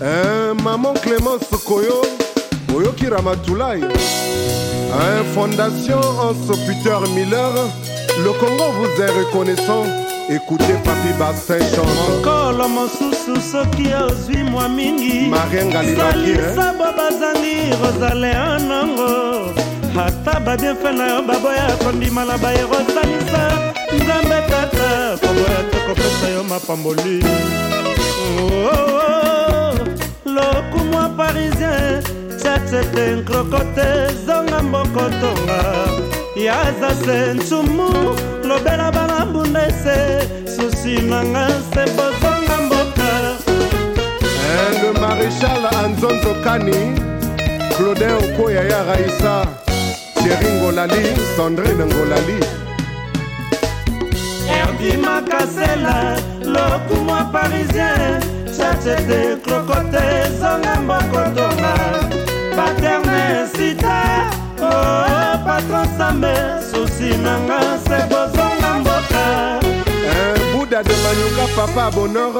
eh, maman clémence koyo oyoki ramatulai eh, fondation anse peter miller le congo vous est reconnaissant ekute papi basin chansmokolo mosusu soki ozwi mwa mingi mariengalibakisa bo bazangi rosaléon nango ata babiefe na yo baboya kondima na bayero osalisa nzambe kaka koboya tokopesa yo mapamboli oh, oh, oh. nzete nkrokote zonga mboko tonga yaza se nsumu lobela bana mbunda ese susi nanga se bozonga mboka eng maréchal anzonzo kani claudin okoya ya raisa sheri ngolali sandrine ngolali erdi makasela lokumwa parisien chachete krokote zonga mbokoto patron sambe susi nanga se kozonga mboka buda de manuka papa bonor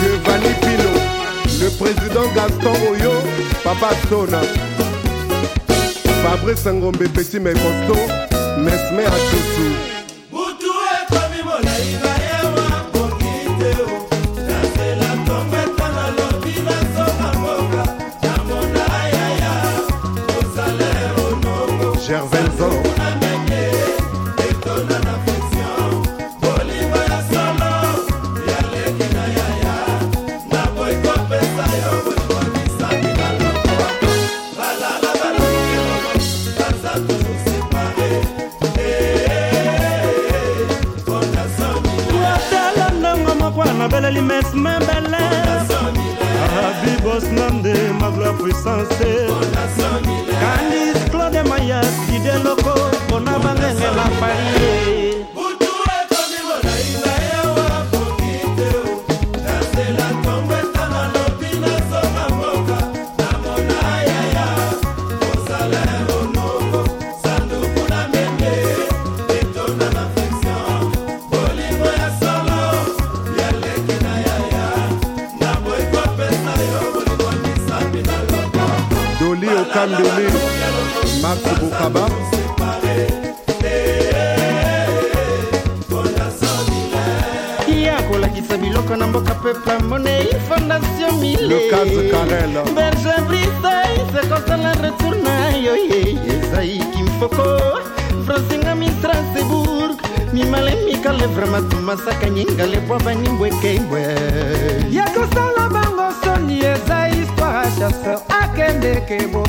giovanni pino le président gaston oyo papa stona fabrice ngombe petit mekosto mesme asusu butu ekomi molaiba boss nande mavla puissance Bandele, Max Bokaba. kolakisa biloko na mboka pepla monei fondation mileberge brisaise kosala retour na yo ye ezai kimfoko frasinga mistrasbourg mimale mikale vramatu masaka nyingale bwa banimbwekembwe ya kosala bango soni eza histoire chasseur akendekebo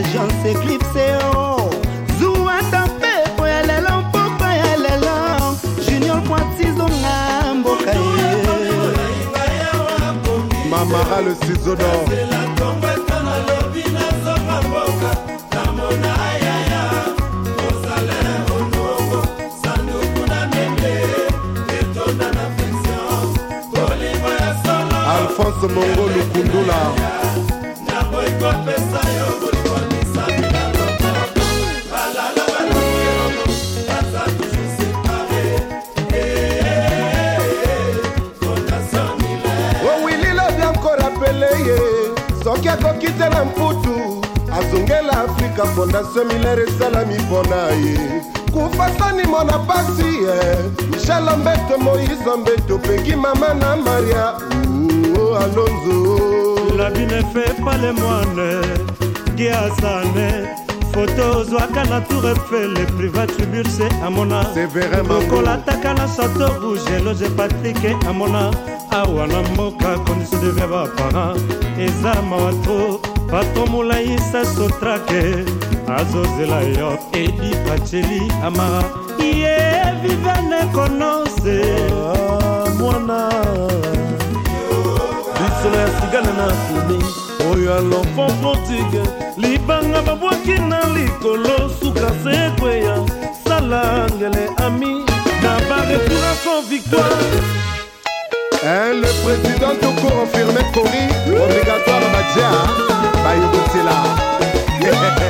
l'agence eclipse o oh, zuwa ta mpepo ya lelo mpoko ya lelo junior poitizonga mboka ye mamara le sizodor alphonse mongo lukundula kosala afrika fondation minere esalami mpona ye kufa sani mona pasi ye michel ambeto moise ambeto peki mama na maria o alonzo labinefe pale moine giasane foto ozwaka na tour efele priva triburse amona lokola ataka na chateau rouge eloge patrike amona awa na mboka kondition devia baparent eza mawa trop bato molai sasotrake azozela yo edi paceli amara ye vivane konose ah, mwana lisolo ya sigana na kumi oyo alonfant frontike libanga babwaki na likolo suka se ekweya sala ngele ami na baretura sans victoire Hein, eh, le président Toko confirmé Kori, obligatoire Badja. Are you good till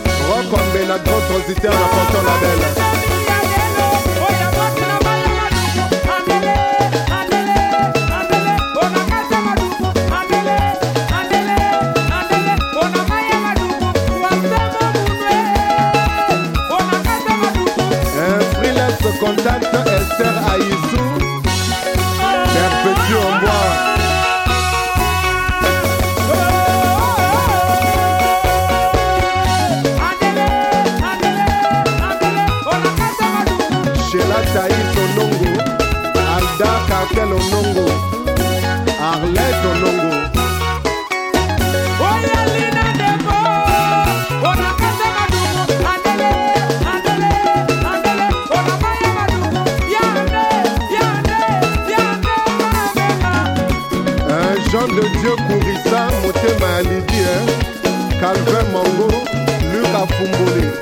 Kombe la grande transitaire apportant la belle Contact Esther Aïs rakel onongo arlet onongo jean de dieu kourisa motema ya lidie calvin mongo luka fumbole